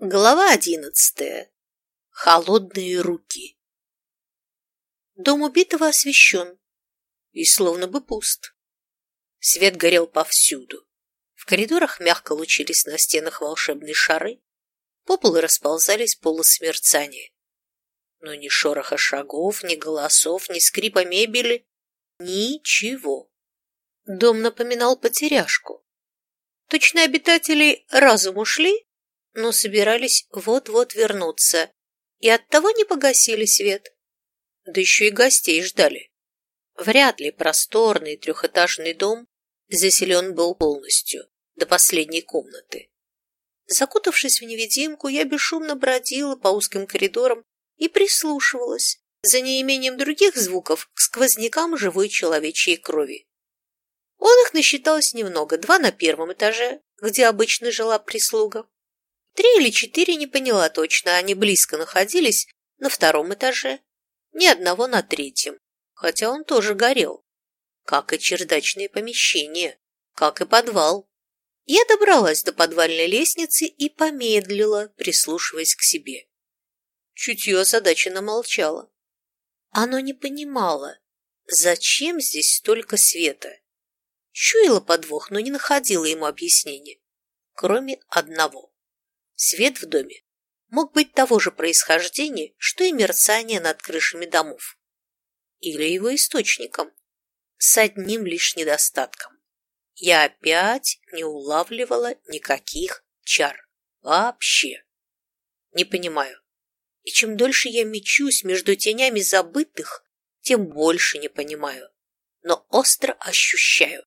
Глава одиннадцатая. Холодные руки. Дом убитого освещен и словно бы пуст. Свет горел повсюду. В коридорах мягко лучились на стенах волшебные шары, по расползались полусмерцания. Но ни шороха шагов, ни голосов, ни скрипа мебели, ничего. Дом напоминал потеряшку. Точно обитатели разум ушли, но собирались вот-вот вернуться, и оттого не погасили свет. Да еще и гостей ждали. Вряд ли просторный трехэтажный дом заселен был полностью, до последней комнаты. Закутавшись в невидимку, я бесшумно бродила по узким коридорам и прислушивалась за неимением других звуков к сквознякам живой человечьей крови. Он их насчиталось немного, два на первом этаже, где обычно жила прислуга, Три или четыре не поняла точно, они близко находились на втором этаже, ни одного на третьем, хотя он тоже горел, как и чердачные помещения, как и подвал. Я добралась до подвальной лестницы и помедлила, прислушиваясь к себе. Чутье озадаченно молчало. Оно не понимало, зачем здесь столько света. Чуяла подвох, но не находила ему объяснения, кроме одного. Свет в доме мог быть того же происхождения, что и мерцание над крышами домов. Или его источником, с одним лишь недостатком. Я опять не улавливала никаких чар. Вообще. Не понимаю. И чем дольше я мечусь между тенями забытых, тем больше не понимаю. Но остро ощущаю,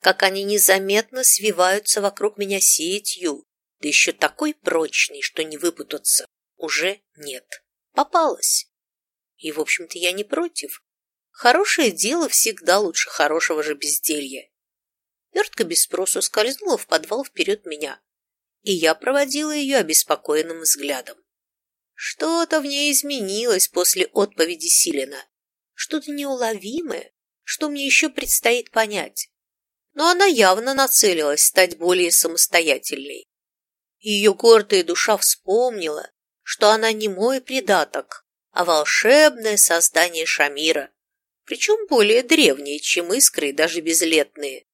как они незаметно свиваются вокруг меня сетью, да еще такой прочный, что не выпутаться уже нет. Попалась. И, в общем-то, я не против. Хорошее дело всегда лучше хорошего же безделья. Вертка без спросу скользнула в подвал вперед меня, и я проводила ее обеспокоенным взглядом. Что-то в ней изменилось после отповеди Силина, что-то неуловимое, что мне еще предстоит понять. Но она явно нацелилась стать более самостоятельной. Ее гордая душа вспомнила, что она не мой предаток, а волшебное создание Шамира, причем более древнее, чем искры и даже безлетные.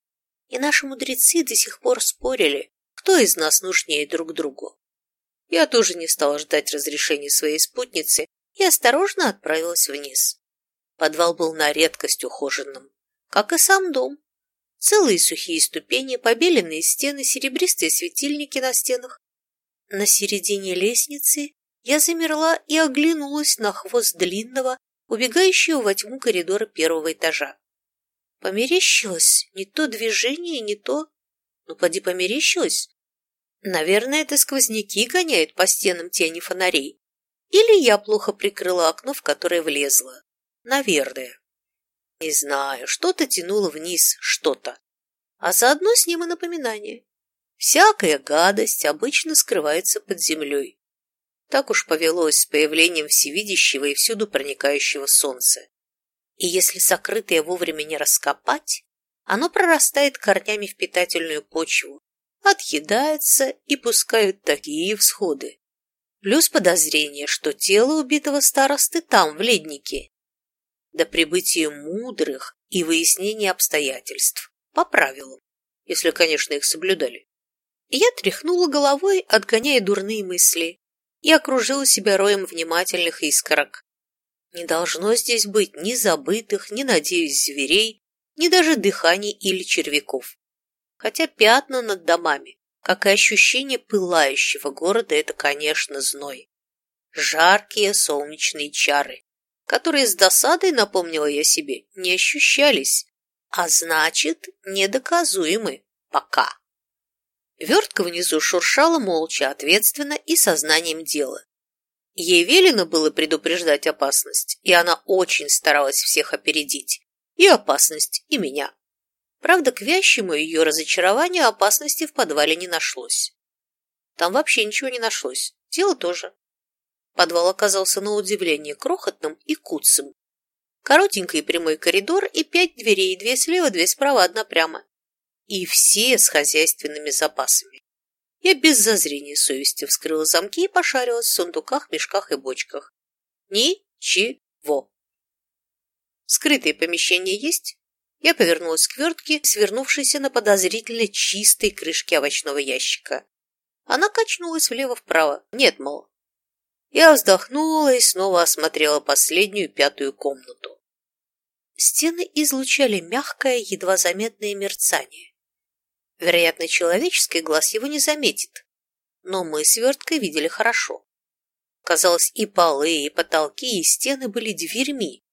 И наши мудрецы до сих пор спорили, кто из нас нужнее друг другу. Я тоже не стала ждать разрешения своей спутницы и осторожно отправилась вниз. Подвал был на редкость ухоженным, как и сам дом. Целые сухие ступени, побеленные стены, серебристые светильники на стенах. На середине лестницы я замерла и оглянулась на хвост длинного, убегающего во тьму коридора первого этажа. Померещилось не то движение, не то... Ну, поди померещилось. Наверное, это сквозняки гоняют по стенам тени фонарей. Или я плохо прикрыла окно, в которое влезла. Наверное. Не знаю, что-то тянуло вниз, что-то. А заодно с ним и напоминание. Всякая гадость обычно скрывается под землей. Так уж повелось с появлением всевидящего и всюду проникающего солнца. И если сокрытое вовремя не раскопать, оно прорастает корнями в питательную почву, отъедается и пускают такие всходы. Плюс подозрение, что тело убитого старосты там, в леднике, до прибытия мудрых и выяснения обстоятельств, по правилам, если, конечно, их соблюдали. Я тряхнула головой, отгоняя дурные мысли, и окружила себя роем внимательных искорок. Не должно здесь быть ни забытых, ни, надеюсь, зверей, ни даже дыханий или червяков. Хотя пятна над домами, как и ощущение пылающего города, это, конечно, зной. Жаркие солнечные чары, которые с досадой, напомнила я себе, не ощущались, а значит, недоказуемы пока. Вертка внизу шуршала молча, ответственно и сознанием дела. Ей велено было предупреждать опасность, и она очень старалась всех опередить. И опасность, и меня. Правда, к вящему ее разочарованию опасности в подвале не нашлось. Там вообще ничего не нашлось. Тело тоже. Подвал оказался на удивление крохотным и куцым. Коротенький прямой коридор и пять дверей, две слева, две справа, одна прямо. И все с хозяйственными запасами. Я без зазрения совести вскрыла замки и пошарилась в сундуках, мешках и бочках. Ничего. Скрытые помещения есть? Я повернулась к вертке, свернувшейся на подозрительно чистой крышке овощного ящика. Она качнулась влево-вправо. Нет, мол. Я вздохнула и снова осмотрела последнюю пятую комнату. Стены излучали мягкое, едва заметное мерцание. Вероятно, человеческий глаз его не заметит, но мы с верткой видели хорошо. Казалось, и полы, и потолки, и стены были дверьми,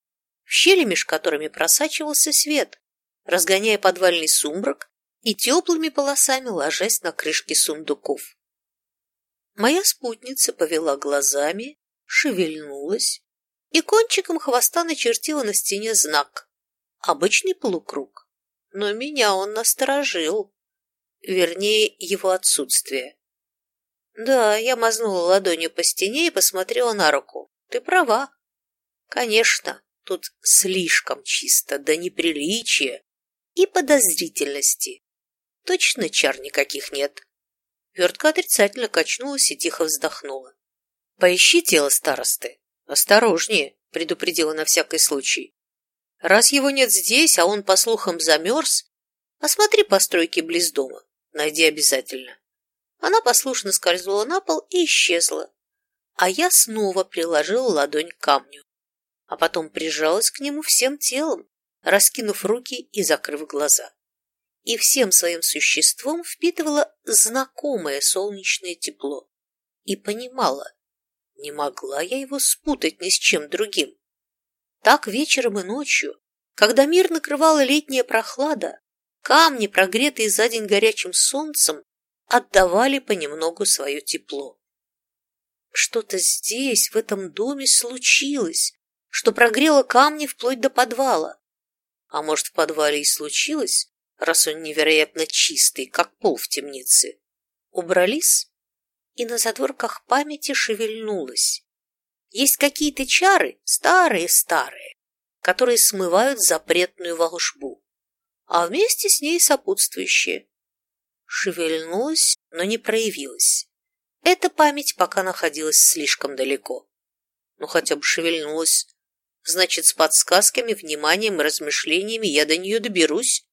в щели меж которыми просачивался свет, разгоняя подвальный сумрак и теплыми полосами ложась на крышки сундуков. Моя спутница повела глазами, шевельнулась и кончиком хвоста начертила на стене знак. Обычный полукруг. Но меня он насторожил вернее, его отсутствие. Да, я мазнула ладонью по стене и посмотрела на руку. Ты права. Конечно, тут слишком чисто, до неприличия и подозрительности. Точно чар никаких нет. Вертка отрицательно качнулась и тихо вздохнула. «Поищи тело старосты. Осторожнее», — предупредила на всякий случай. «Раз его нет здесь, а он, по слухам, замерз, осмотри постройки близ дома. Найди обязательно. Она послушно скользнула на пол и исчезла, а я снова приложила ладонь к камню, а потом прижалась к нему всем телом, раскинув руки и закрыв глаза. И всем своим существом впитывала знакомое солнечное тепло и понимала, не могла я его спутать ни с чем другим. Так вечером и ночью, когда мир накрывала летняя прохлада, Камни, прогретые за день горячим солнцем, отдавали понемногу свое тепло. Что-то здесь, в этом доме, случилось, что прогрело камни вплоть до подвала. А может, в подвале и случилось, раз он невероятно чистый, как пол в темнице. Убрались, и на задворках памяти шевельнулось. Есть какие-то чары, старые-старые, которые смывают запретную волшбу а вместе с ней сопутствующие. Шевельнулась, но не проявилась. Эта память пока находилась слишком далеко. Ну, хотя бы шевельнулась. Значит, с подсказками, вниманием и размышлениями я до нее доберусь.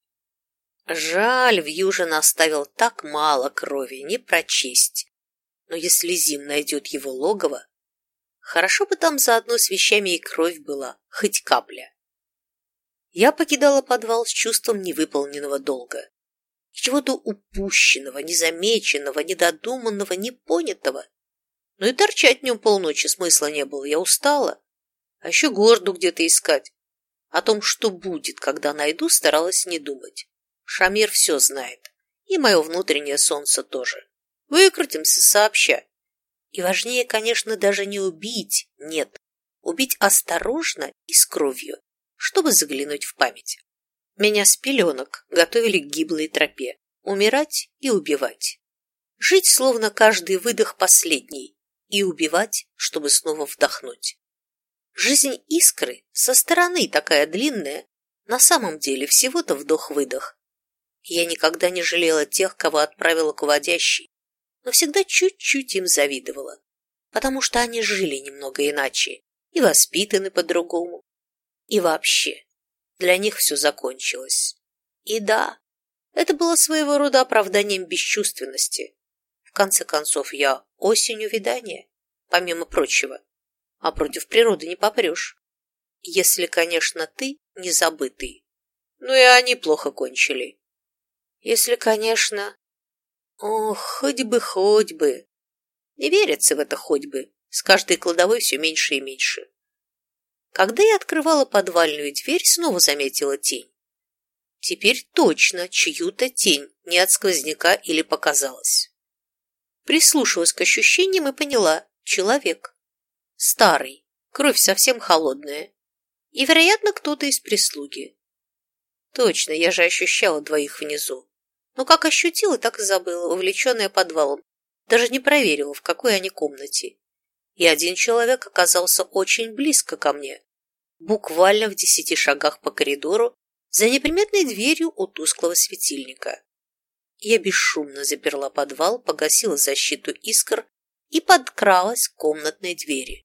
Жаль, Вьюжин оставил так мало крови, не прочесть. Но если Зим найдет его логово, хорошо бы там заодно с вещами и кровь была, хоть капля. Я покидала подвал с чувством невыполненного долга. Чего-то упущенного, незамеченного, недодуманного, непонятого. Но и торчать в нем полночи смысла не было, я устала. А еще горду где-то искать. О том, что будет, когда найду, старалась не думать. Шамир все знает. И мое внутреннее солнце тоже. Выкрутимся сообща. И важнее, конечно, даже не убить, нет. Убить осторожно и с кровью чтобы заглянуть в память. Меня с пеленок готовили к гиблой тропе. Умирать и убивать. Жить, словно каждый выдох последний, и убивать, чтобы снова вдохнуть. Жизнь искры со стороны такая длинная, на самом деле всего-то вдох-выдох. Я никогда не жалела тех, кого отправила к водящей, но всегда чуть-чуть им завидовала, потому что они жили немного иначе и воспитаны по-другому, и вообще, для них все закончилось. И да, это было своего рода оправданием бесчувственности. В конце концов, я осень увядания, помимо прочего, а против природы не попрешь. Если, конечно, ты не забытый. Ну и они плохо кончили. Если, конечно... Ох, хоть бы, хоть бы. Не верится в это хоть бы. С каждой кладовой все меньше и меньше. Когда я открывала подвальную дверь, снова заметила тень. Теперь точно чью-то тень, не от сквозняка или показалось. Прислушалась к ощущениям и поняла – человек. Старый, кровь совсем холодная. И, вероятно, кто-то из прислуги. Точно, я же ощущала двоих внизу. Но как ощутила, так и забыла, увлеченная подвалом. Даже не проверила, в какой они комнате. И один человек оказался очень близко ко мне буквально в десяти шагах по коридору за неприметной дверью у тусклого светильника. Я бесшумно заперла подвал, погасила защиту искр и подкралась к комнатной двери.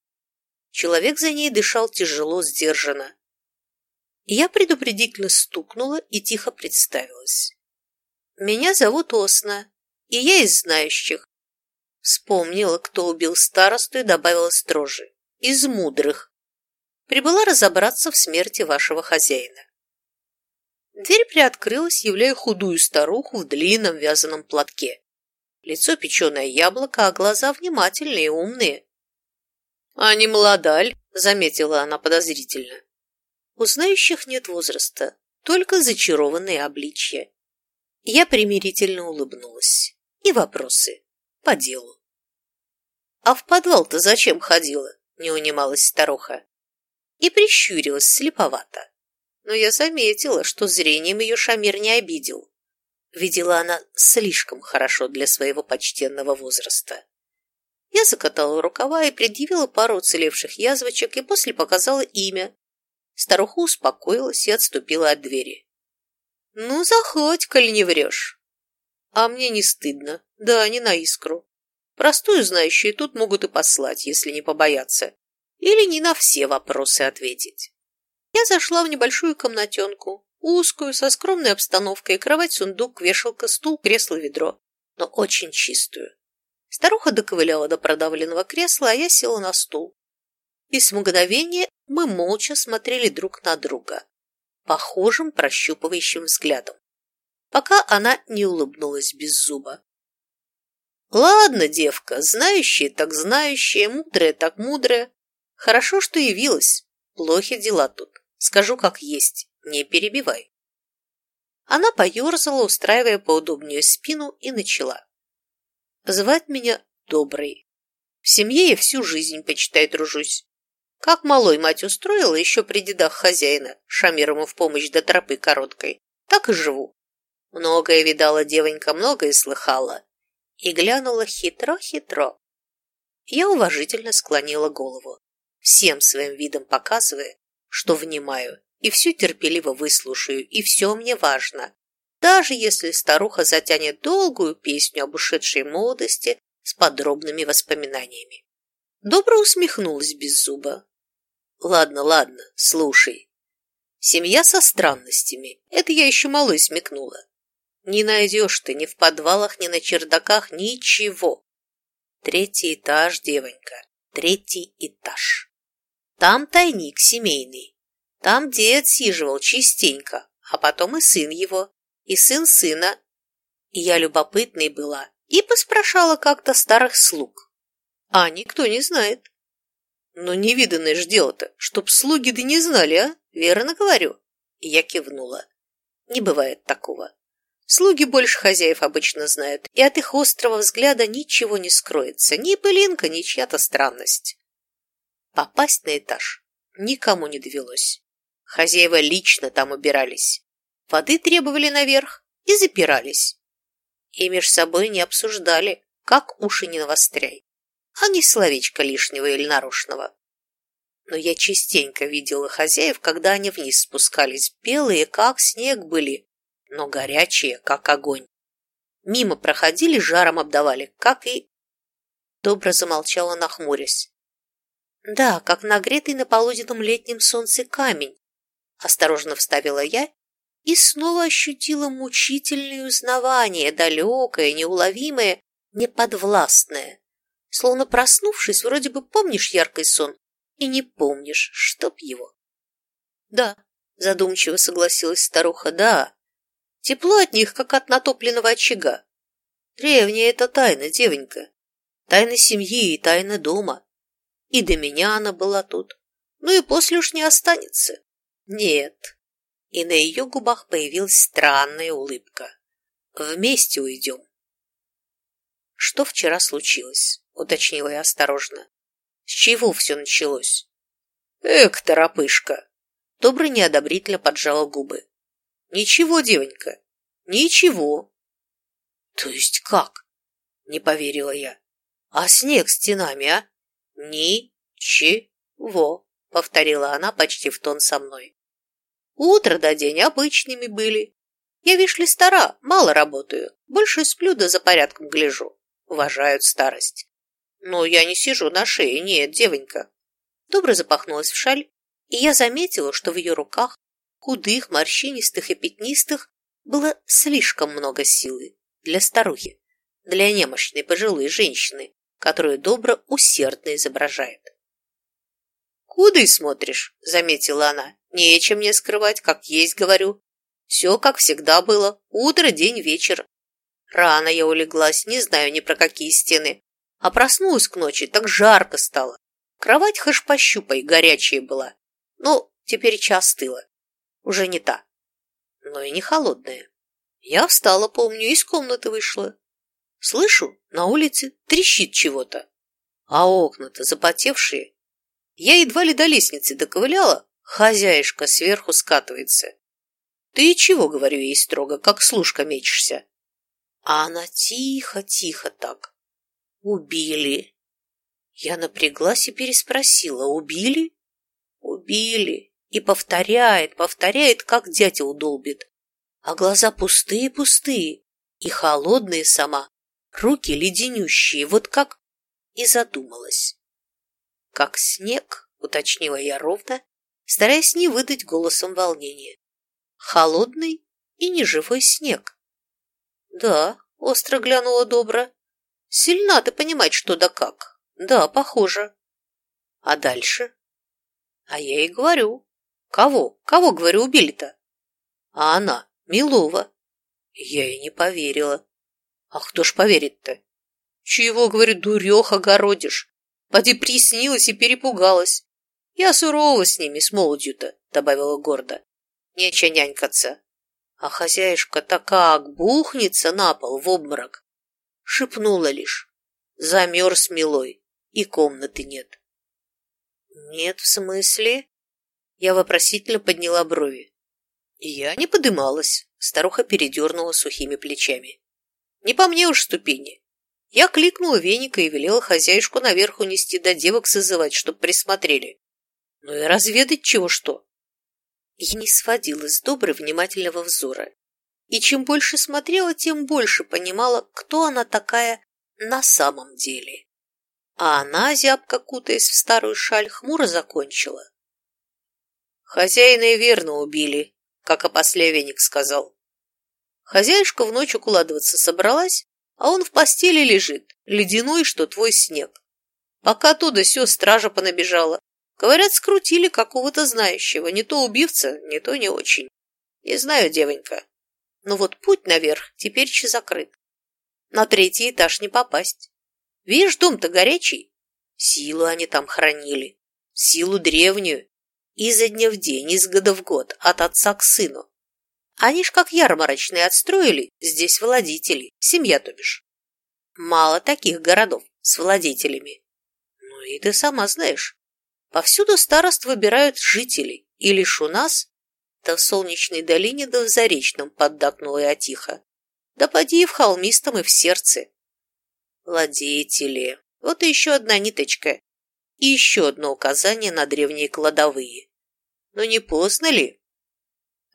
Человек за ней дышал тяжело, сдержанно. Я предупредительно стукнула и тихо представилась. «Меня зовут Осна, и я из знающих». Вспомнила, кто убил старосту и добавила строже. «Из мудрых. Прибыла разобраться в смерти вашего хозяина». Дверь приоткрылась, являя худую старуху в длинном вязаном платке. Лицо печеное яблоко, а глаза внимательные и умные. «А не молодаль», — заметила она подозрительно. У знающих нет возраста, только зачарованные обличья. Я примирительно улыбнулась. И вопросы. По делу. «А в подвал-то зачем ходила?» — не унималась старуха. И прищурилась слеповато. Но я заметила, что зрением ее Шамир не обидел. Видела она слишком хорошо для своего почтенного возраста. Я закатала рукава и предъявила пару уцелевших язвочек и после показала имя, Старуха успокоилась и отступила от двери. «Ну, заходь, коль не врешь». «А мне не стыдно. Да, не на искру. Простую знающие тут могут и послать, если не побояться. Или не на все вопросы ответить». Я зашла в небольшую комнатенку, узкую, со скромной обстановкой, кровать-сундук, вешалка, стул, кресло, ведро, но очень чистую. Старуха доковыляла до продавленного кресла, а я села на стул. И с мгновения мы молча смотрели друг на друга, похожим прощупывающим взглядом, пока она не улыбнулась без зуба. «Ладно, девка, знающая так знающая, мудрая так мудрая. Хорошо, что явилась. Плохи дела тут. Скажу, как есть, не перебивай». Она поерзала, устраивая поудобнее спину, и начала. «Звать меня Добрый. В семье я всю жизнь, почитай, дружусь. Как малой мать устроила еще при дедах хозяина, Шамир ему в помощь до тропы короткой, так и живу. Многое видала девонька, многое слыхала. И глянула хитро-хитро. Я уважительно склонила голову, всем своим видом показывая, что внимаю, и все терпеливо выслушаю, и все мне важно. Даже если старуха затянет долгую песню об ушедшей молодости с подробными воспоминаниями. Добро усмехнулась без зуба, Ладно, ладно, слушай. Семья со странностями. Это я еще малой смекнула. Не найдешь ты ни в подвалах, ни на чердаках ничего. Третий этаж, девонька, третий этаж. Там тайник семейный. Там дед сиживал частенько, а потом и сын его, и сын сына. И я любопытной была и поспрашала как-то старых слуг. А никто не знает. Но невиданное ж дело-то, чтоб слуги да не знали, а? Верно говорю? И я кивнула. Не бывает такого. Слуги больше хозяев обычно знают, и от их острого взгляда ничего не скроется, ни пылинка, ни чья-то странность. Попасть на этаж никому не довелось. Хозяева лично там убирались. Воды требовали наверх и запирались. И меж собой не обсуждали, как уши не навостряй а не словечко лишнего или нарочного. Но я частенько видела хозяев, когда они вниз спускались, белые, как снег были, но горячие, как огонь. Мимо проходили, жаром обдавали, как и... Добро замолчала, нахмурясь. Да, как нагретый на полуденном летнем солнце камень, осторожно вставила я и снова ощутила мучительное узнавание, далекое, неуловимое, неподвластное. Словно проснувшись, вроде бы помнишь яркий сон и не помнишь, чтоб его. Да, задумчиво согласилась старуха, да. Тепло от них, как от натопленного очага. Древняя это тайна, девонька. Тайна семьи и тайна дома. И до меня она была тут. Ну и после уж не останется. Нет. И на ее губах появилась странная улыбка. Вместе уйдем. Что вчера случилось? Уточнила я осторожно. С чего все началось? Эк, торопышка! Добрый неодобрительно поджала губы. Ничего, девонька, ничего. То есть как? Не поверила я. А снег стенами, а? Ничего, повторила она почти в тон со мной. Утро до день обычными были. Я, видишь ли, стара, мало работаю, больше сплю да за порядком гляжу. Уважают старость. Но я не сижу на шее, нет, девонька. Добро запахнулась в шаль, и я заметила, что в ее руках, худых, морщинистых и пятнистых, было слишком много силы для старухи, для немощной пожилой женщины, которую добро усердно изображает. «Куда и смотришь?» — заметила она. «Нечем мне скрывать, как есть говорю. Все, как всегда было. Утро, день, вечер. Рано я улеглась, не знаю ни про какие стены. А проснулась к ночи, так жарко стало. Кровать хоть пощупай, горячая была. Ну, теперь час остыла. Уже не та. Но и не холодная. Я встала, помню, из комнаты вышла. Слышу, на улице трещит чего-то. А окна-то запотевшие. Я едва ли до лестницы доковыляла, хозяюшка сверху скатывается. «Ты чего?» — говорю ей строго, как служка мечешься. А она тихо-тихо так. «Убили». Я напряглась и переспросила. «Убили?» «Убили». И повторяет, повторяет, как дятел долбит. А глаза пустые-пустые и холодные сама, руки леденющие, вот как... И задумалась. «Как снег», — уточнила я ровно, стараясь не выдать голосом волнения холодный и неживой снег. Да, остро глянула Добра. Сильна ты понимать, что да как. Да, похоже. А дальше? А я ей говорю. Кого? Кого, говорю, убили-то? А она, Милова. Я ей не поверила. А кто ж поверит-то? Чего, говорю, дуреха городишь? Поди приснилась и перепугалась. Я сурова с ними, с молодью-то, добавила гордо нече нянькаться. А хозяюшка-то как бухнется на пол в обморок. Шепнула лишь. Замерз милой, и комнаты нет. Нет, в смысле? Я вопросительно подняла брови. Я не подымалась. Старуха передернула сухими плечами. Не по мне уж ступени. Я кликнула веника и велела хозяюшку наверх унести до девок созывать, чтоб присмотрели. Ну и разведать чего что. Я не сводила с доброй внимательного взора. И чем больше смотрела, тем больше понимала, кто она такая на самом деле. А она, зябко кутаясь в старую шаль, хмуро закончила. Хозяина и верно убили, как опослевенник сказал. Хозяюшка в ночь укладываться собралась, а он в постели лежит, ледяной, что твой снег. Пока туда все стража понабежала, Говорят, скрутили какого-то знающего, не то убивца, не то не очень. Не знаю, девонька. Но вот путь наверх теперь че закрыт. На третий этаж не попасть. Видишь, дом-то горячий. Силу они там хранили. Силу древнюю. Изо дня в день, из года в год, от отца к сыну. Они ж как ярмарочные отстроили, здесь владетели, семья то бишь. Мало таких городов с владетелями. Ну и ты сама знаешь, Повсюду старост выбирают жителей, и лишь у нас, да в солнечной долине, да в заречном, поддакнула я тихо. Да поди и в холмистом, и в сердце. Владетели. Вот и еще одна ниточка. И еще одно указание на древние кладовые. Но не поздно ли?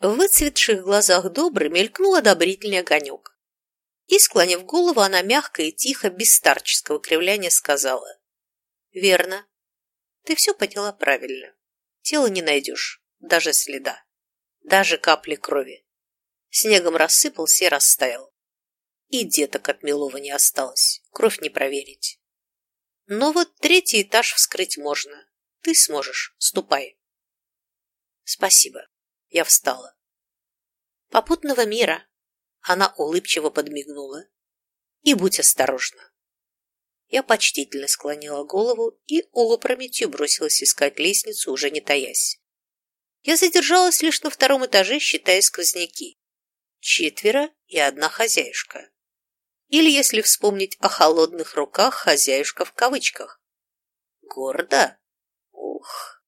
В выцветших глазах Добры мелькнул одобрительный огонек. И, склонив голову, она мягко и тихо, без старческого кривляния, сказала. «Верно. Ты все поняла правильно. Тело не найдешь, даже следа, даже капли крови. Снегом рассыпался и растаял. И деток от Милова не осталось, кровь не проверить. Но вот третий этаж вскрыть можно. Ты сможешь, ступай. Спасибо. Я встала. Попутного мира. Она улыбчиво подмигнула. И будь осторожна. Я почтительно склонила голову и опрометью бросилась искать лестницу, уже не таясь. Я задержалась лишь на втором этаже, считая сквозняки. Четверо и одна хозяюшка. Или, если вспомнить о холодных руках, хозяюшка в кавычках. Гордо? Ух!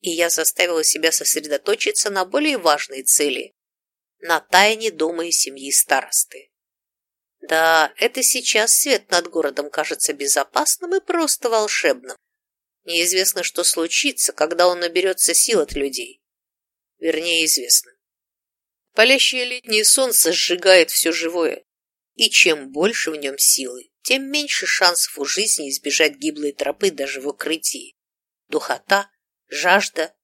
И я заставила себя сосредоточиться на более важной цели – на тайне дома и семьи старосты. Да, это сейчас свет над городом кажется безопасным и просто волшебным. Неизвестно, что случится, когда он наберется сил от людей. Вернее, известно. Палящее летнее солнце сжигает все живое, и чем больше в нем силы, тем меньше шансов у жизни избежать гиблой тропы даже в укрытии. Духота, жажда,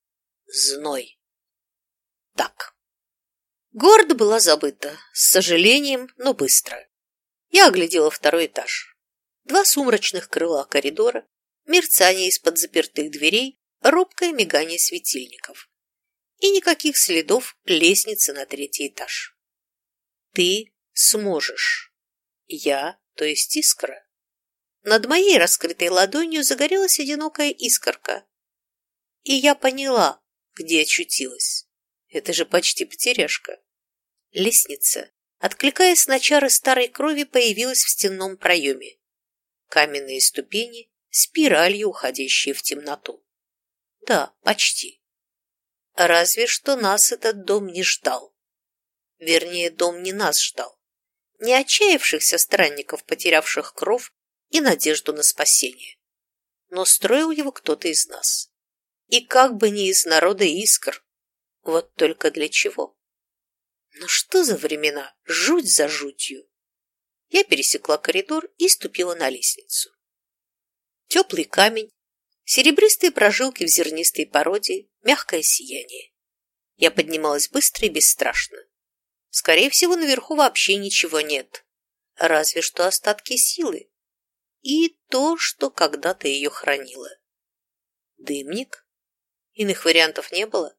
зной. Так. Гордо была забыта, с сожалением, но быстро. Я оглядела второй этаж. Два сумрачных крыла коридора, мерцание из-под запертых дверей, робкое мигание светильников. И никаких следов лестницы на третий этаж. Ты сможешь. Я, то есть искра. Над моей раскрытой ладонью загорелась одинокая искорка. И я поняла, где очутилась. Это же почти потеряшка. Лестница, откликаясь на чары старой крови, появилась в стенном проеме. Каменные ступени, спиралью уходящие в темноту. Да, почти. Разве что нас этот дом не ждал. Вернее, дом не нас ждал. Не отчаявшихся странников, потерявших кров и надежду на спасение. Но строил его кто-то из нас. И как бы не из народа искр. Вот только для чего? Ну что за времена? Жуть за жутью. Я пересекла коридор и ступила на лестницу. Теплый камень, серебристые прожилки в зернистой породе, мягкое сияние. Я поднималась быстро и бесстрашно. Скорее всего, наверху вообще ничего нет, разве что остатки силы и то, что когда-то ее хранило. Дымник? Иных вариантов не было.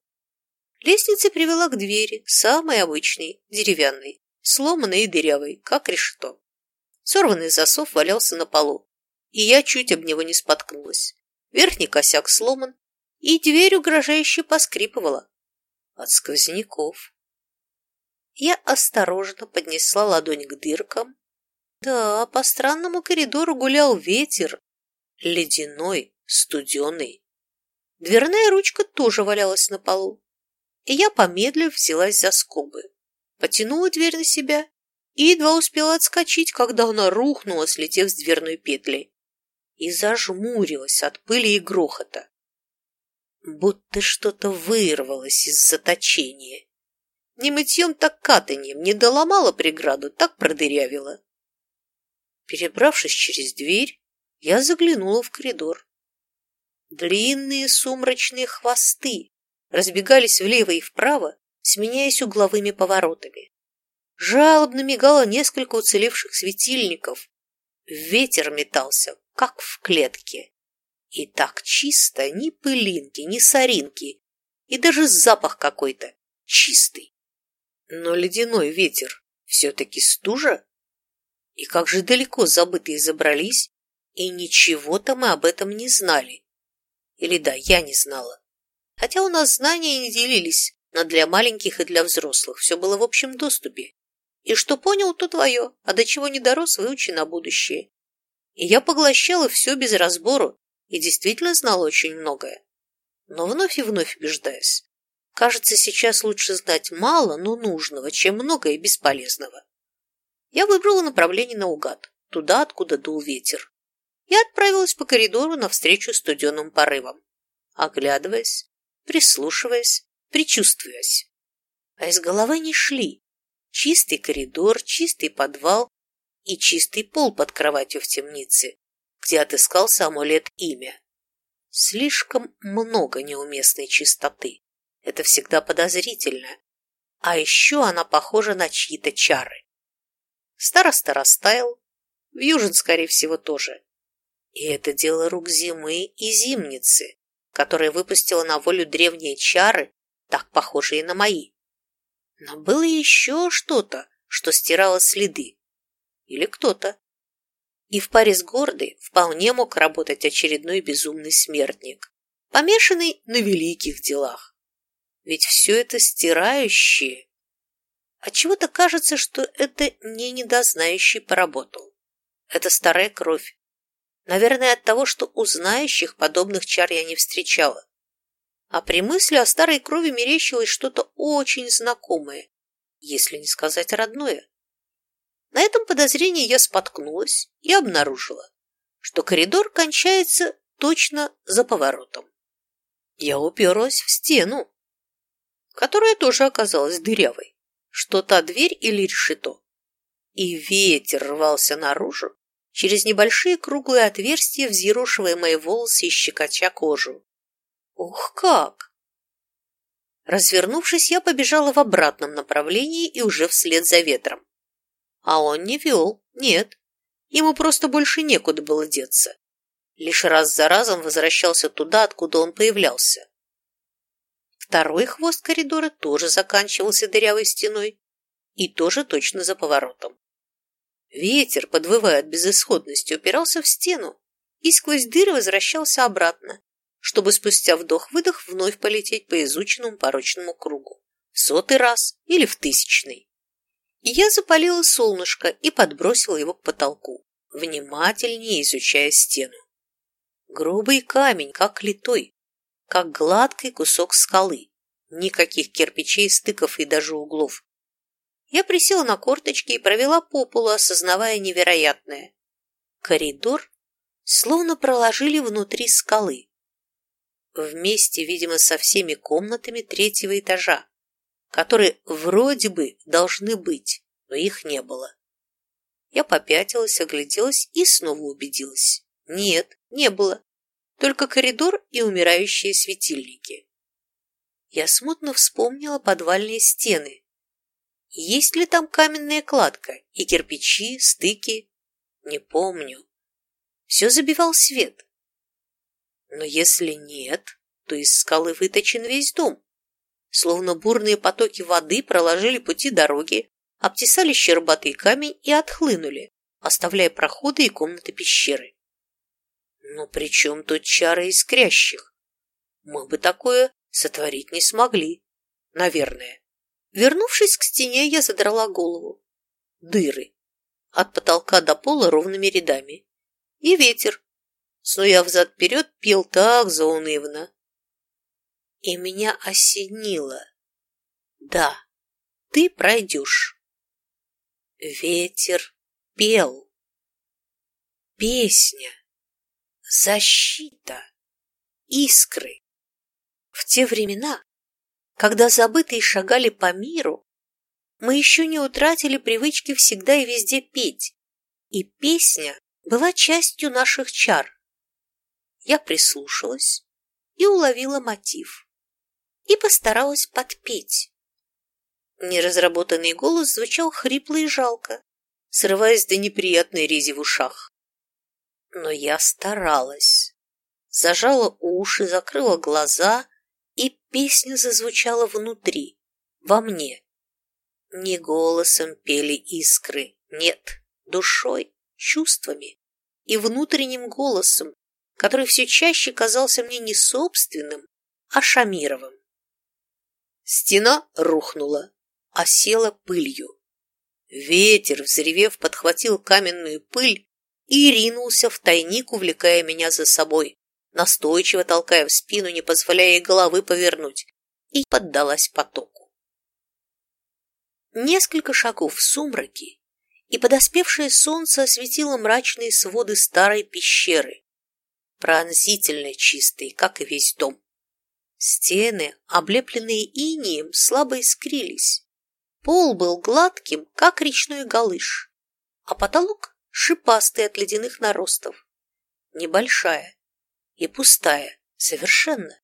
Лестница привела к двери, самой обычной, деревянной, сломанной и дырявой, как решето. Сорванный засов валялся на полу, и я чуть об него не споткнулась. Верхний косяк сломан, и дверь угрожающе поскрипывала. От сквозняков. Я осторожно поднесла ладонь к дыркам. Да, по странному коридору гулял ветер, ледяной, студеный. Дверная ручка тоже валялась на полу, и я, помедлив, взялась за скобы. Потянула дверь на себя и едва успела отскочить, когда она рухнула, слетев с дверной петли, и зажмурилась от пыли и грохота. Будто что-то вырвалось из заточения. Не мытьем, так катаньем, не доломала преграду, так продырявила. Перебравшись через дверь, я заглянула в коридор. Длинные сумрачные хвосты разбегались влево и вправо, сменяясь угловыми поворотами. Жалобно мигало несколько уцелевших светильников. Ветер метался, как в клетке. И так чисто, ни пылинки, ни соринки, и даже запах какой-то чистый. Но ледяной ветер все-таки стужа. И как же далеко забытые забрались, и ничего-то мы об этом не знали. Или да, я не знала. Хотя у нас знания не делились на для маленьких и для взрослых, все было в общем доступе. И что понял, то твое, а до чего не дорос, выучи на будущее. И я поглощала все без разбору и действительно знала очень многое. Но вновь и вновь убеждаюсь. Кажется, сейчас лучше знать мало, но нужного, чем много и бесполезного. Я выбрала направление наугад, туда, откуда дул ветер. Я отправилась по коридору навстречу студенным порывам, оглядываясь, прислушиваясь, причувствуясь. А из головы не шли, Чистый коридор, чистый подвал и чистый пол под кроватью в темнице, где отыскался амулет имя. Слишком много неуместной чистоты. Это всегда подозрительно. А еще она похожа на чьи-то чары. Староста растаял, Вьюжин, скорее всего, тоже. И это дело рук зимы и зимницы, которая выпустила на волю древние чары, так похожие на мои. Но было еще что-то, что стирало следы. Или кто-то. И в паре с Гордой вполне мог работать очередной безумный смертник, помешанный на великих делах. Ведь все это стирающие. Отчего-то кажется, что это не недознающий поработал. Это старая кровь. Наверное, от того, что у знающих подобных чар я не встречала а при мысли о старой крови мерещилось что-то очень знакомое, если не сказать родное. На этом подозрении я споткнулась и обнаружила, что коридор кончается точно за поворотом. Я уперлась в стену, которая тоже оказалась дырявой. что та дверь или решето. И ветер рвался наружу через небольшие круглые отверстия, взъерошивая мои волосы и щекоча кожу. Ух, как! Развернувшись, я побежала в обратном направлении и уже вслед за ветром. А он не вел, нет. Ему просто больше некуда было деться. Лишь раз за разом возвращался туда, откуда он появлялся. Второй хвост коридора тоже заканчивался дырявой стеной и тоже точно за поворотом. Ветер, подвывая от безысходности, упирался в стену и сквозь дыры возвращался обратно, чтобы спустя вдох-выдох вновь полететь по изученному порочному кругу. В сотый раз или в тысячный. Я запалила солнышко и подбросила его к потолку, внимательнее изучая стену. Грубый камень, как литой, как гладкий кусок скалы. Никаких кирпичей, стыков и даже углов. Я присела на корточки и провела по полу, осознавая невероятное. Коридор словно проложили внутри скалы. Вместе, видимо, со всеми комнатами третьего этажа, которые вроде бы должны быть, но их не было. Я попятилась, огляделась и снова убедилась. Нет, не было только коридор и умирающие светильники. Я смутно вспомнила подвальные стены. Есть ли там каменная кладка и кирпичи, стыки? Не помню. Все забивал свет. Но если нет, то из скалы выточен весь дом. Словно бурные потоки воды проложили пути дороги, обтесали щербатый камень и отхлынули, оставляя проходы и комнаты пещеры. Но при чем тут чары искрящих? Мы бы такое сотворить не смогли. Наверное. Вернувшись к стене, я задрала голову. Дыры. От потолка до пола ровными рядами. И ветер, снуя взад-вперед, пел так заунывно. И меня осенило. Да, ты пройдешь. Ветер пел. Песня защита, искры. В те времена, когда забытые шагали по миру, мы еще не утратили привычки всегда и везде петь, и песня была частью наших чар. Я прислушалась и уловила мотив, и постаралась подпеть. Неразработанный голос звучал хрипло и жалко, срываясь до неприятной рези в ушах. Но я старалась. Зажала уши, закрыла глаза, и песня зазвучала внутри, во мне. Не голосом пели искры, нет, душой, чувствами и внутренним голосом, который все чаще казался мне не собственным, а Шамировым. Стена рухнула, осела пылью. Ветер, взревев, подхватил каменную пыль и ринулся в тайник, увлекая меня за собой, настойчиво толкая в спину, не позволяя ей головы повернуть, и поддалась потоку. Несколько шагов в сумраке, и подоспевшее солнце осветило мрачные своды старой пещеры, пронзительно чистые, как и весь дом. Стены, облепленные инием, слабо искрились. Пол был гладким, как речной галыш, а потолок шипастая от ледяных наростов. Небольшая и пустая, совершенно.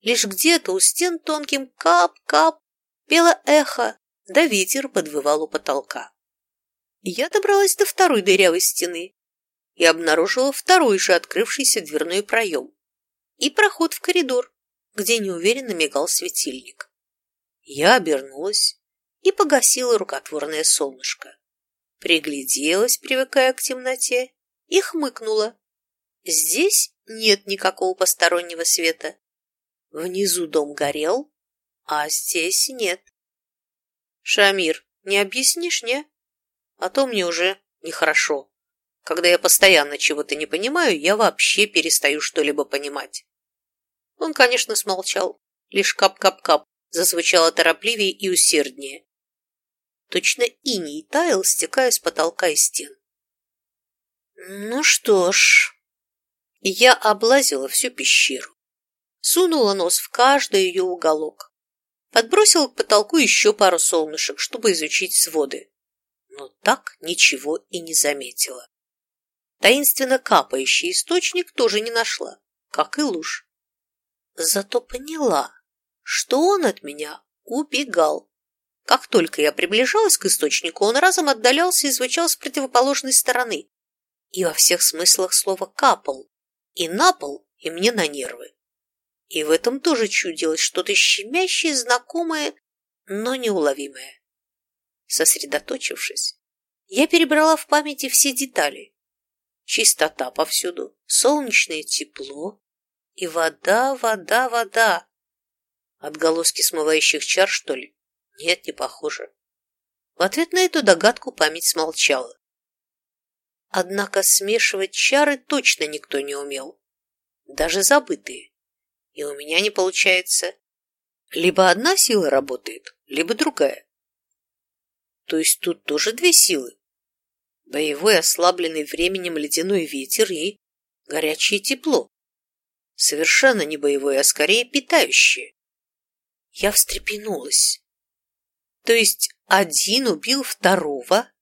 Лишь где-то у стен тонким кап-кап пело эхо, да ветер подвывал у потолка. Я добралась до второй дырявой стены и обнаружила второй же открывшийся дверной проем и проход в коридор, где неуверенно мигал светильник. Я обернулась и погасила рукотворное солнышко пригляделась, привыкая к темноте, и хмыкнула. Здесь нет никакого постороннего света. Внизу дом горел, а здесь нет. Шамир, не объяснишь, не? А то мне уже нехорошо. Когда я постоянно чего-то не понимаю, я вообще перестаю что-либо понимать. Он, конечно, смолчал, лишь кап-кап-кап зазвучало торопливее и усерднее. Точно иней таял, стекая с потолка и стен. Ну что ж, я облазила всю пещеру, сунула нос в каждый ее уголок, подбросила к потолку еще пару солнышек, чтобы изучить своды, но так ничего и не заметила. Таинственно капающий источник тоже не нашла, как и луж. Зато поняла, что он от меня убегал. Как только я приближалась к источнику, он разом отдалялся и звучал с противоположной стороны. И во всех смыслах слова капал. И на пол, и мне на нервы. И в этом тоже чудилось что-то щемящее, знакомое, но неуловимое. Сосредоточившись, я перебрала в памяти все детали. Чистота повсюду, солнечное тепло и вода, вода, вода. Отголоски смывающих чар, что ли? Нет, не похоже. В ответ на эту догадку память смолчала. Однако смешивать чары точно никто не умел. Даже забытые. И у меня не получается. Либо одна сила работает, либо другая. То есть тут тоже две силы. Боевой, ослабленный временем ледяной ветер и горячее тепло. Совершенно не боевое, а скорее питающее. Я встрепенулась. То есть один убил второго,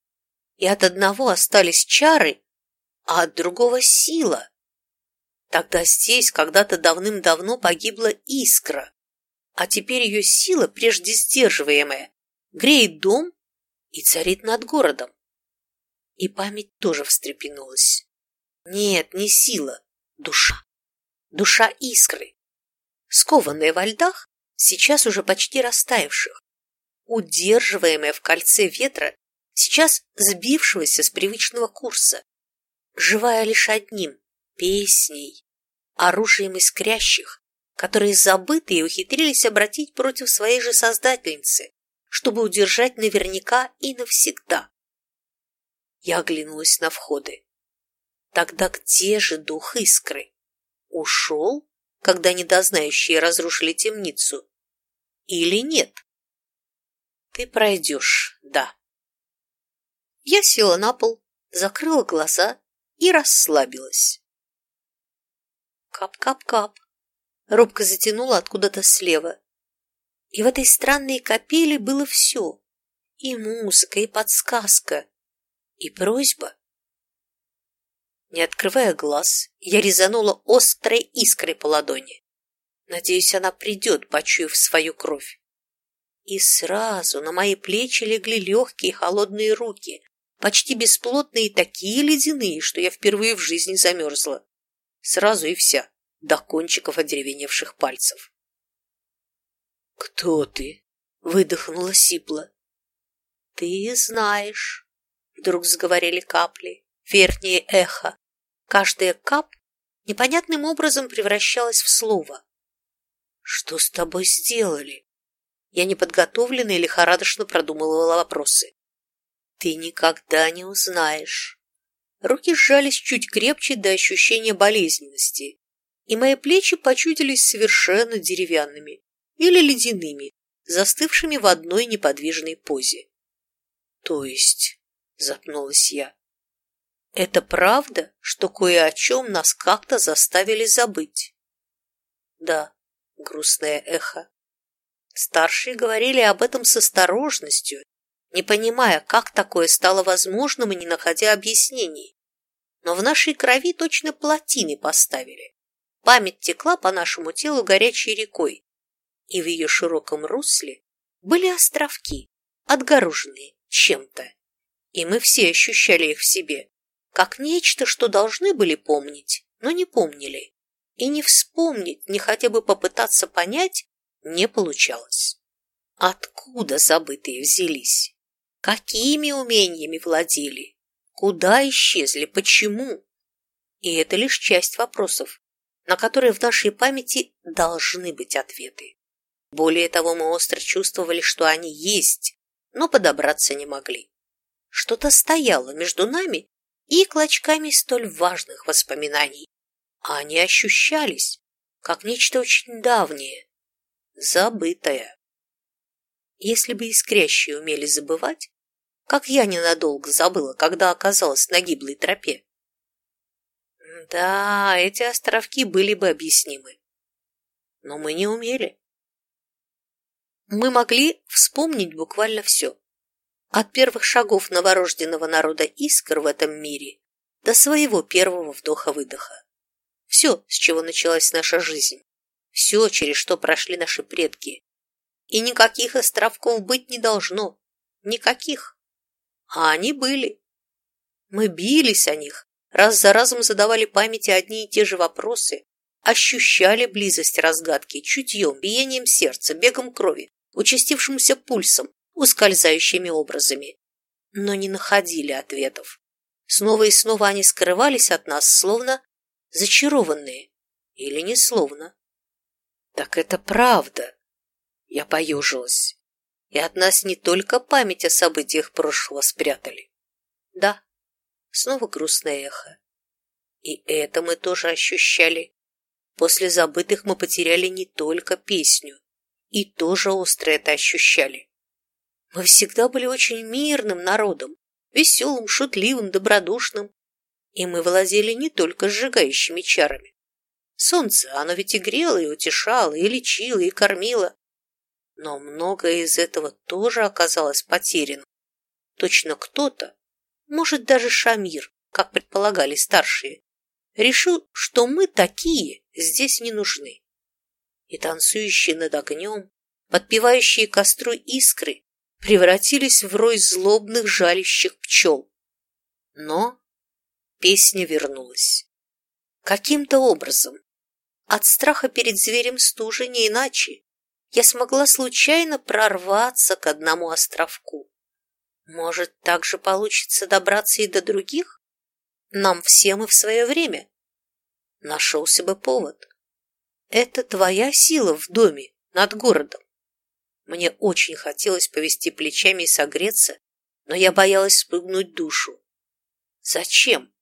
и от одного остались чары, а от другого сила. Тогда здесь когда-то давным-давно погибла искра, а теперь ее сила, прежде сдерживаемая, греет дом и царит над городом. И память тоже встрепенулась. Нет, не сила, душа. Душа искры, скованная во льдах, сейчас уже почти растаявших, удерживаемая в кольце ветра, сейчас сбившегося с привычного курса, живая лишь одним — песней, оружием искрящих, которые забыты и ухитрились обратить против своей же создательницы, чтобы удержать наверняка и навсегда. Я оглянулась на входы. Тогда где же дух искры? Ушел, когда недознающие разрушили темницу? Или нет? Ты пройдешь, да. Я села на пол, закрыла глаза и расслабилась. Кап-кап-кап. Робко затянула откуда-то слева. И в этой странной капели было все. И музыка, и подсказка, и просьба. Не открывая глаз, я резанула острой искрой по ладони. Надеюсь, она придет, почуяв свою кровь. И сразу на мои плечи легли легкие холодные руки, почти бесплотные и такие ледяные, что я впервые в жизни замерзла. Сразу и вся, до кончиков одеревеневших пальцев. «Кто ты?» — выдохнула Сипла. «Ты знаешь», — вдруг заговорили капли, верхнее эхо. Каждая кап непонятным образом превращалась в слово. «Что с тобой сделали?» Я неподготовленно и лихорадочно продумывала вопросы. «Ты никогда не узнаешь». Руки сжались чуть крепче до ощущения болезненности, и мои плечи почудились совершенно деревянными или ледяными, застывшими в одной неподвижной позе. «То есть...» — запнулась я. «Это правда, что кое о чем нас как-то заставили забыть?» «Да», — грустное эхо. Старшие говорили об этом с осторожностью, не понимая, как такое стало возможным и не находя объяснений. Но в нашей крови точно плотины поставили. Память текла по нашему телу горячей рекой, и в ее широком русле были островки, отгороженные чем-то. И мы все ощущали их в себе, как нечто, что должны были помнить, но не помнили. И не вспомнить, не хотя бы попытаться понять, не получалось. Откуда забытые взялись? Какими умениями владели? Куда исчезли? Почему? И это лишь часть вопросов, на которые в нашей памяти должны быть ответы. Более того, мы остро чувствовали, что они есть, но подобраться не могли. Что-то стояло между нами и клочками столь важных воспоминаний, а они ощущались, как нечто очень давнее, забытая. Если бы искрящие умели забывать, как я ненадолго забыла, когда оказалась на гиблой тропе. Да, эти островки были бы объяснимы. Но мы не умели. Мы могли вспомнить буквально все. От первых шагов новорожденного народа искр в этом мире до своего первого вдоха-выдоха. Все, с чего началась наша жизнь. Все, через что прошли наши предки. И никаких островков быть не должно. Никаких. А они были. Мы бились о них, раз за разом задавали памяти одни и те же вопросы, ощущали близость разгадки чутьем, биением сердца, бегом крови, участившимся пульсом, ускользающими образами, но не находили ответов. Снова и снова они скрывались от нас, словно зачарованные, или не словно. Так это правда. Я поежилась. И от нас не только память о событиях прошлого спрятали. Да, снова грустное эхо. И это мы тоже ощущали. После забытых мы потеряли не только песню, и тоже остро это ощущали. Мы всегда были очень мирным народом, веселым, шутливым, добродушным, и мы владели не только сжигающими чарами. Солнце, оно ведь и грело, и утешало, и лечило, и кормило. Но многое из этого тоже оказалось потеряно. Точно кто-то, может даже Шамир, как предполагали старшие, решил, что мы такие здесь не нужны. И танцующие над огнем, подпевающие костру искры, превратились в рой злобных жалящих пчел. Но песня вернулась. Каким-то образом. От страха перед зверем стужи не иначе. Я смогла случайно прорваться к одному островку. Может, так же получится добраться и до других? Нам всем и в свое время. Нашелся бы повод. Это твоя сила в доме над городом. Мне очень хотелось повести плечами и согреться, но я боялась спугнуть душу. Зачем?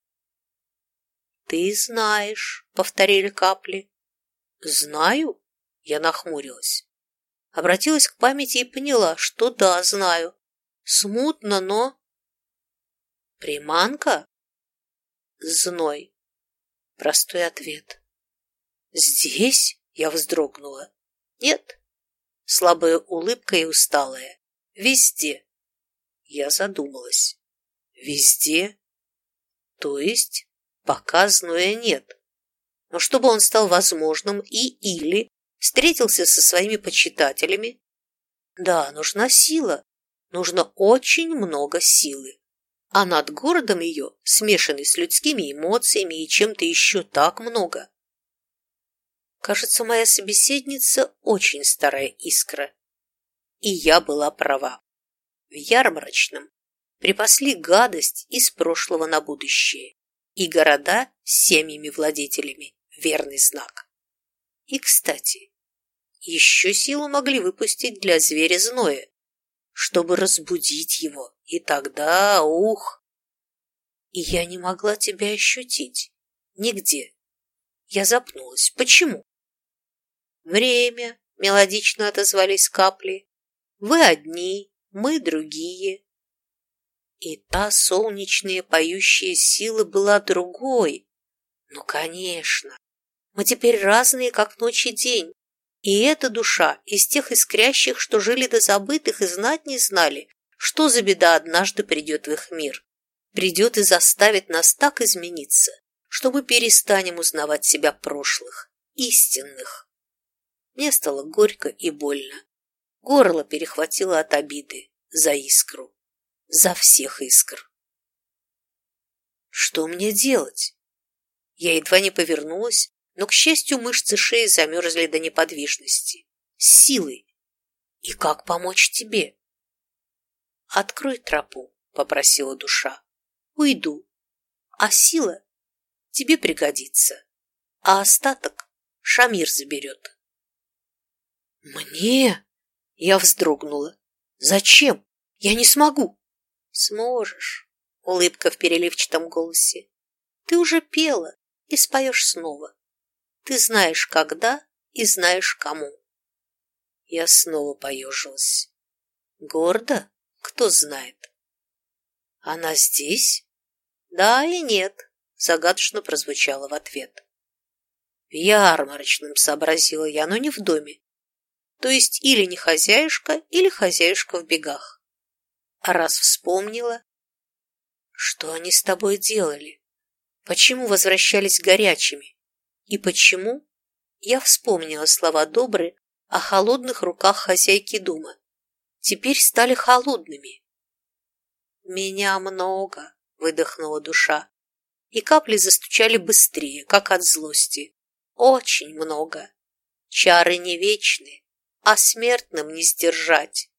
Ты знаешь, повторили капли. Знаю? Я нахмурилась. Обратилась к памяти и поняла, что да, знаю. Смутно, но... Приманка? Зной. Простой ответ. Здесь? Я вздрогнула. Нет, слабая улыбка и усталая. Везде. Я задумалась. Везде? То есть, пока зноя нет. Но чтобы он стал возможным и или встретился со своими почитателями, да, нужна сила, нужно очень много силы. А над городом ее, смешанный с людскими эмоциями и чем-то еще так много. Кажется, моя собеседница очень старая искра. И я была права. В ярмарочном припасли гадость из прошлого на будущее. И города с семьями-владетелями – верный знак. И, кстати, еще силу могли выпустить для зверя зноя, чтобы разбудить его, и тогда, ух! И я не могла тебя ощутить. Нигде. Я запнулась. Почему? Время, мелодично отозвались капли. Вы одни, мы другие. И та солнечная поющая сила была другой. Ну, конечно. Мы теперь разные, как ночь и день. И эта душа из тех искрящих, что жили до забытых и знать не знали, что за беда однажды придет в их мир. Придет и заставит нас так измениться, что мы перестанем узнавать себя прошлых, истинных. Мне стало горько и больно. Горло перехватило от обиды за искру. За всех искр. Что мне делать? Я едва не повернулась, но, к счастью, мышцы шеи замерзли до неподвижности. С силой. И как помочь тебе? Открой тропу, попросила душа. Уйду. А сила тебе пригодится. А остаток Шамир заберет. «Мне?» Я вздрогнула. «Зачем? Я не смогу!» «Сможешь!» Улыбка в переливчатом голосе. «Ты уже пела и споешь снова. Ты знаешь, когда и знаешь, кому». Я снова поежилась. «Гордо? Кто знает?» «Она здесь?» «Да и нет», — загадочно прозвучало в ответ. «В ярмарочном», — сообразила я, — «но не в доме. То есть или не хозяюшка, или хозяюшка в бегах. А раз вспомнила, что они с тобой делали, почему возвращались горячими и почему я вспомнила слова Добры о холодных руках хозяйки дома. Теперь стали холодными. «Меня много», — выдохнула душа, и капли застучали быстрее, как от злости. «Очень много. Чары не вечны, а смертным не сдержать.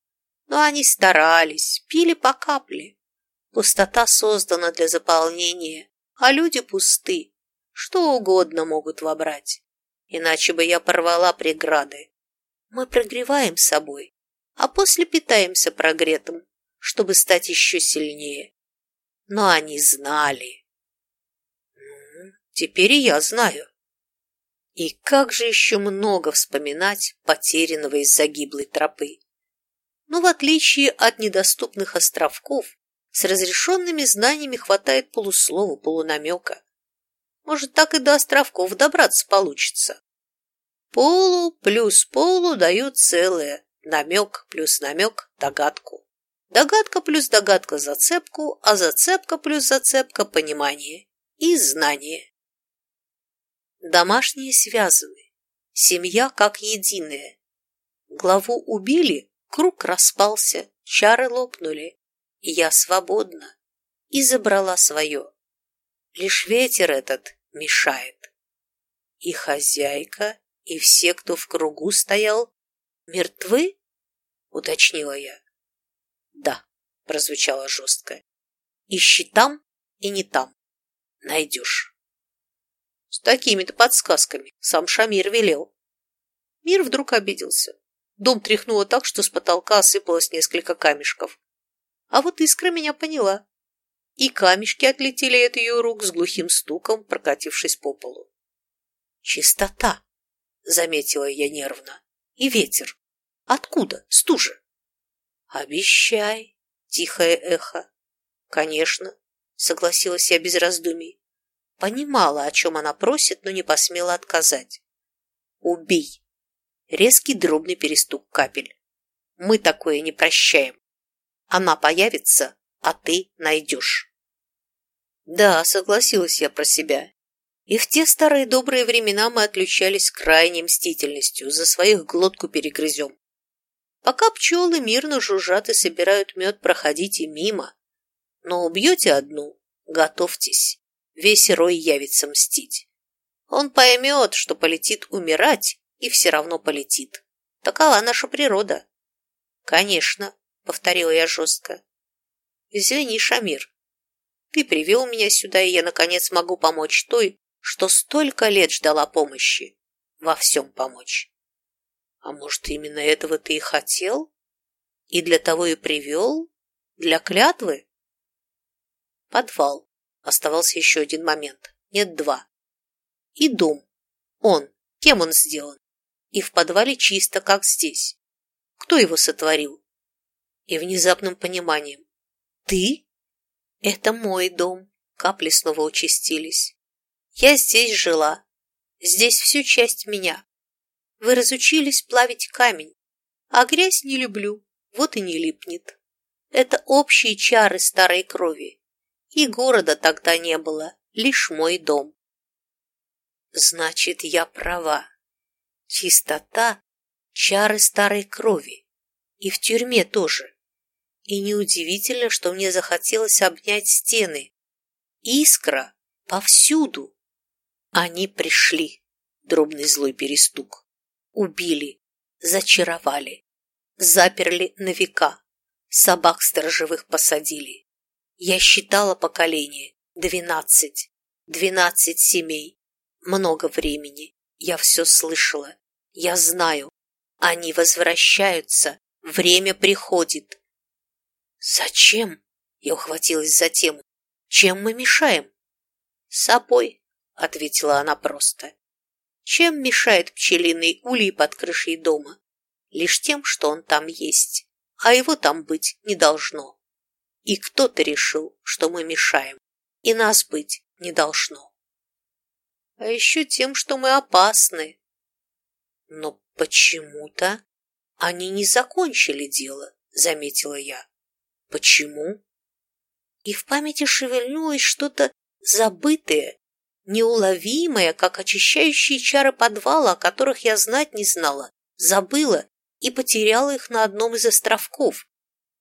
Но они старались, пили по капле. Пустота создана для заполнения, а люди пусты. Что угодно могут вобрать. Иначе бы я порвала преграды. Мы прогреваем собой, а после питаемся прогретым, чтобы стать еще сильнее. Но они знали. Теперь и я знаю. И как же еще много вспоминать потерянного из-за тропы. Но в отличие от недоступных островков, с разрешенными знаниями хватает полуслова, полунамека. Может, так и до островков добраться получится. Полу плюс полу дают целое, намек плюс намек – догадку. Догадка плюс догадка – зацепку, а зацепка плюс зацепка – понимание и знание. Домашние связаны, семья как единая. Главу убили, круг распался, чары лопнули. Я свободна и забрала свое. Лишь ветер этот мешает. И хозяйка, и все, кто в кругу стоял, мертвы? Уточнила я. Да, прозвучало жестко. Ищи там и не там. Найдешь. С такими-то подсказками сам Шамир велел. Мир вдруг обиделся. Дом тряхнуло так, что с потолка осыпалось несколько камешков. А вот искра меня поняла. И камешки отлетели от ее рук с глухим стуком, прокатившись по полу. Чистота, заметила я нервно. И ветер. Откуда? Стужа. Обещай, тихое эхо. Конечно, согласилась я без раздумий. Понимала, о чем она просит, но не посмела отказать. «Убей!» Резкий дробный перестук капель. «Мы такое не прощаем. Она появится, а ты найдешь». Да, согласилась я про себя. И в те старые добрые времена мы отличались крайней мстительностью, за своих глотку перегрызем. Пока пчелы мирно жужжат и собирают мед, проходите мимо. Но убьете одну, готовьтесь весь рой явится мстить. Он поймет, что полетит умирать, и все равно полетит. Такова наша природа. Конечно, повторила я жестко. Извини, Шамир. Ты привел меня сюда, и я, наконец, могу помочь той, что столько лет ждала помощи. Во всем помочь. А может, именно этого ты и хотел? И для того и привел? Для клятвы? Подвал. Оставался еще один момент. Нет, два. И дом. Он. Кем он сделан? И в подвале чисто, как здесь. Кто его сотворил? И внезапным пониманием. Ты? Это мой дом. Капли снова участились. Я здесь жила. Здесь всю часть меня. Вы разучились плавить камень, а грязь не люблю, вот и не липнет. Это общие чары старой крови. И города тогда не было, лишь мой дом. Значит, я права. Чистота — чары старой крови. И в тюрьме тоже. И неудивительно, что мне захотелось обнять стены. Искра повсюду. Они пришли. Дробный злой перестук. Убили, зачаровали, заперли на века. Собак сторожевых посадили. Я считала поколение. Двенадцать. Двенадцать семей. Много времени. Я все слышала. Я знаю. Они возвращаются. Время приходит. Зачем? Я ухватилась за тему. Чем мы мешаем? Собой, ответила она просто. Чем мешает пчелиный улей под крышей дома? Лишь тем, что он там есть, а его там быть не должно. И кто-то решил, что мы мешаем, и нас быть не должно. А еще тем, что мы опасны. Но почему-то Они не закончили дело, заметила я. Почему? И в памяти шевельнулось что-то забытое, неуловимое, как очищающие чары подвала, о которых я знать не знала, забыла и потеряла их на одном из островков.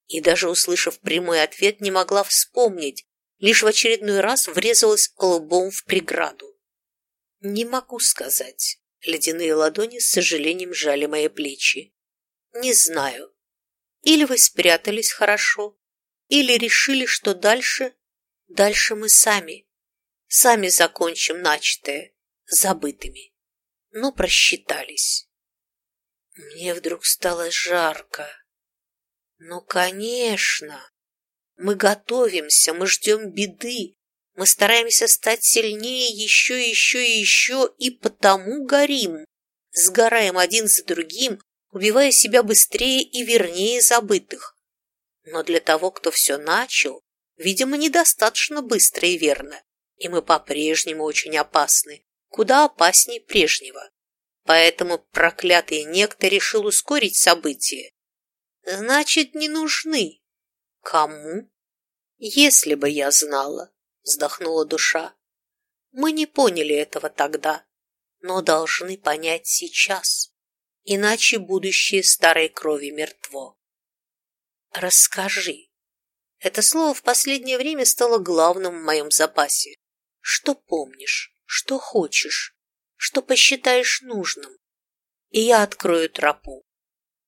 И даже услышав прямой ответ, не могла вспомнить, лишь в очередной раз врезалась лбом в преграду. Не могу сказать. Ледяные ладони с сожалением сжали мои плечи. Не знаю. Или вы спрятались хорошо, или решили, что дальше... Дальше мы сами. Сами закончим начатое, забытыми. Но просчитались. Мне вдруг стало жарко. Ну, конечно. Мы готовимся, мы ждем беды, мы стараемся стать сильнее еще, еще и еще, и потому горим. Сгораем один за другим, убивая себя быстрее и вернее забытых. Но для того, кто все начал, видимо, недостаточно быстро и верно, и мы по-прежнему очень опасны, куда опаснее прежнего. Поэтому проклятый некто решил ускорить события. Значит, не нужны. Кому? Если бы я знала, вздохнула душа. Мы не поняли этого тогда, но должны понять сейчас иначе будущее старой крови мертво. Расскажи. Это слово в последнее время стало главным в моем запасе. Что помнишь, что хочешь, что посчитаешь нужным, и я открою тропу.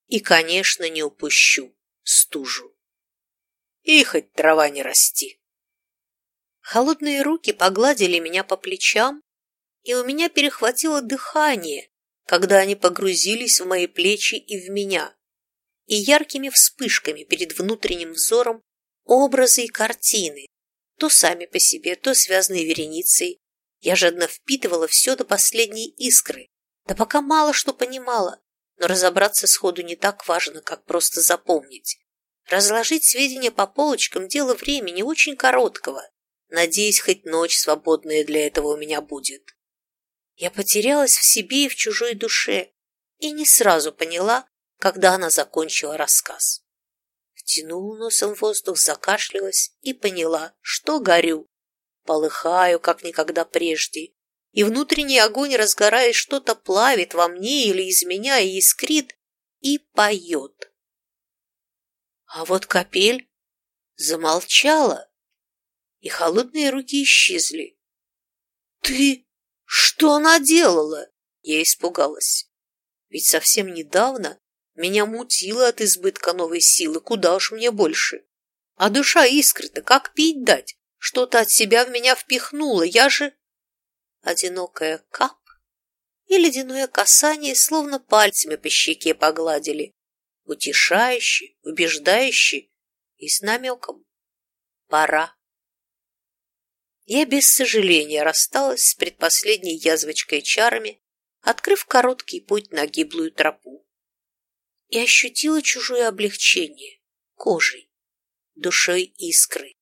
И, конечно, не упущу стужу. И хоть трава не расти. Холодные руки погладили меня по плечам, и у меня перехватило дыхание, когда они погрузились в мои плечи и в меня, и яркими вспышками перед внутренним взором образы и картины, то сами по себе, то связанные вереницей, я жадно впитывала все до последней искры, да пока мало что понимала, но разобраться сходу не так важно, как просто запомнить. Разложить сведения по полочкам – дело времени очень короткого. Надеюсь, хоть ночь свободная для этого у меня будет. Я потерялась в себе и в чужой душе и не сразу поняла, когда она закончила рассказ. Втянула носом воздух, закашлялась и поняла, что горю. Полыхаю, как никогда прежде, и внутренний огонь, разгораясь, что-то плавит во мне или из меня и искрит, и поет. А вот капель замолчала, и холодные руки исчезли. «Ты...» Что она делала? Я испугалась. Ведь совсем недавно меня мутило от избытка новой силы, куда уж мне больше. А душа искры-то как пить дать? Что-то от себя в меня впихнуло, я же... Одинокая кап и ледяное касание словно пальцами по щеке погладили, утешающе, убеждающе и с намеком. Пора. Я без сожаления рассталась с предпоследней язвочкой чарами, открыв короткий путь на гиблую тропу. И ощутила чужое облегчение кожей, душой искры.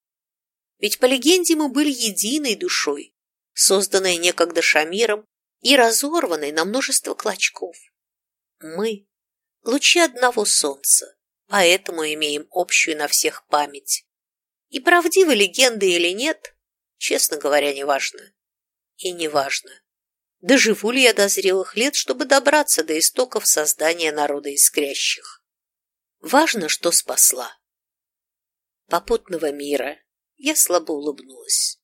Ведь по легенде мы были единой душой, созданной некогда Шамиром и разорванной на множество клочков. Мы — лучи одного солнца, поэтому имеем общую на всех память. И правдивы легенды или нет — Честно говоря, неважно. И неважно, доживу ли я до зрелых лет, чтобы добраться до истоков создания народа искрящих. Важно, что спасла. Попутного мира я слабо улыбнулась.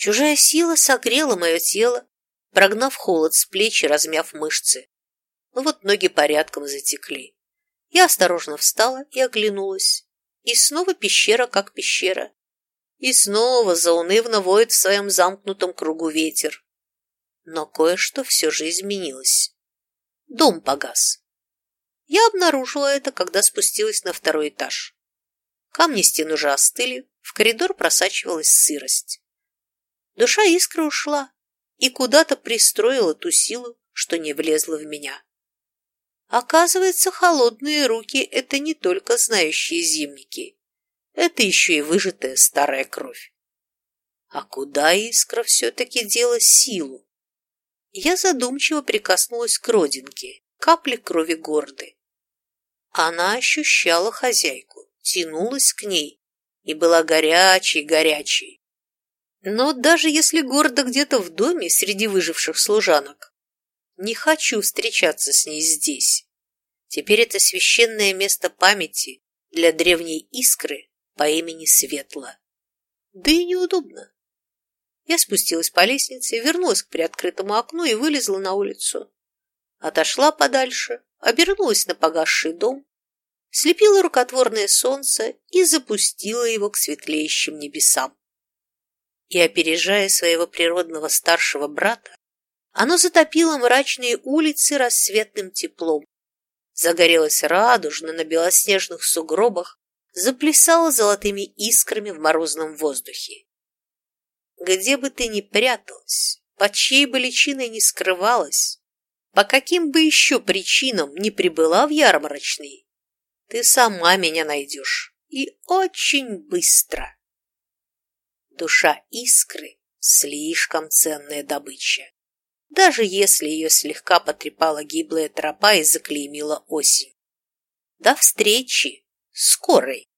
Чужая сила согрела мое тело, прогнав холод с плеч и размяв мышцы. Но вот ноги порядком затекли. Я осторожно встала и оглянулась. И снова пещера как пещера. И снова заунывно воет в своем замкнутом кругу ветер. Но кое-что все же изменилось. Дом погас. Я обнаружила это, когда спустилась на второй этаж. Камни стен уже остыли, в коридор просачивалась сырость. Душа искры ушла и куда-то пристроила ту силу, что не влезла в меня. Оказывается, холодные руки — это не только знающие зимники это еще и выжатая старая кровь. А куда искра все-таки дела силу? Я задумчиво прикоснулась к родинке, капле крови горды. Она ощущала хозяйку, тянулась к ней и была горячей-горячей. Но даже если гордо где-то в доме среди выживших служанок, не хочу встречаться с ней здесь. Теперь это священное место памяти для древней искры по имени Светла. Да и неудобно. Я спустилась по лестнице, вернулась к приоткрытому окну и вылезла на улицу. Отошла подальше, обернулась на погасший дом, слепила рукотворное солнце и запустила его к светлеющим небесам. И, опережая своего природного старшего брата, оно затопило мрачные улицы рассветным теплом, загорелось радужно на белоснежных сугробах, заплясало золотыми искрами в морозном воздухе. Где бы ты ни пряталась, под чьей бы личиной ни скрывалась, по каким бы еще причинам не прибыла в ярмарочный, ты сама меня найдешь, и очень быстро. Душа искры — слишком ценная добыча, даже если ее слегка потрепала гиблая тропа и заклеймила осень. До встречи, скорой!